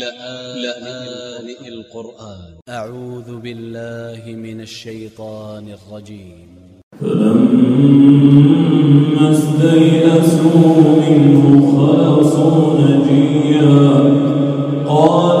لآن القرآن. أ ع و ذ ب ا ل ل ه من ا ل ش ي ط ا ن ا ل ج ي م فلما استيئسوا منه خلصوا نجيا. قال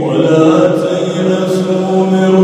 ولا تيأسوا من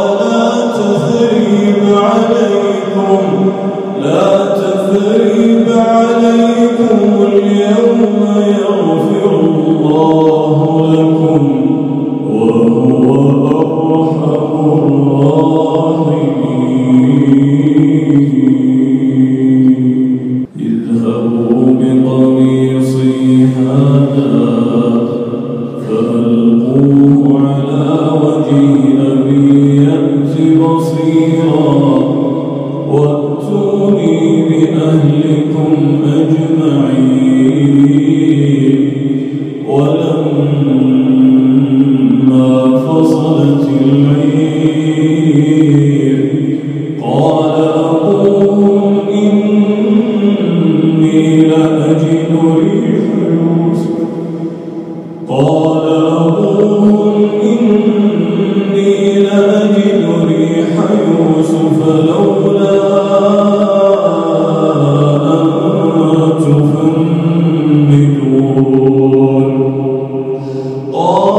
اليوم يغفر الله لكم. فلما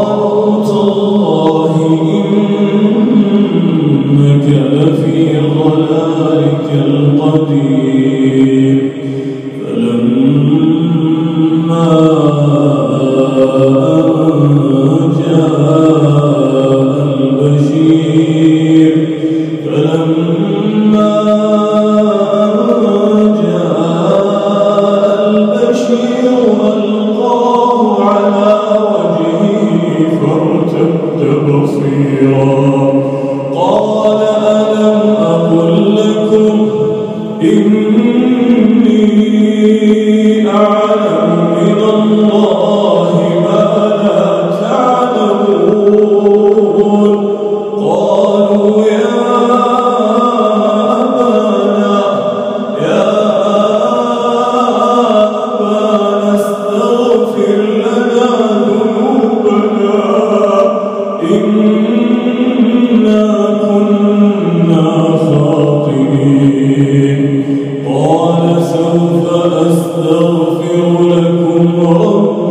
أستغفر لكم ربي.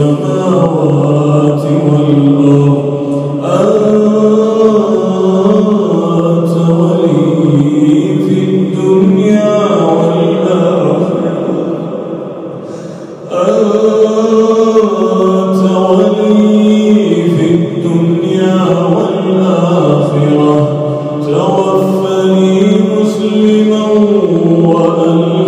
السماوات والأرض. أنت ولي في الدنيا والآخرة. أنت ولي في الدنيا والآخرة. توفني مسلما وأنت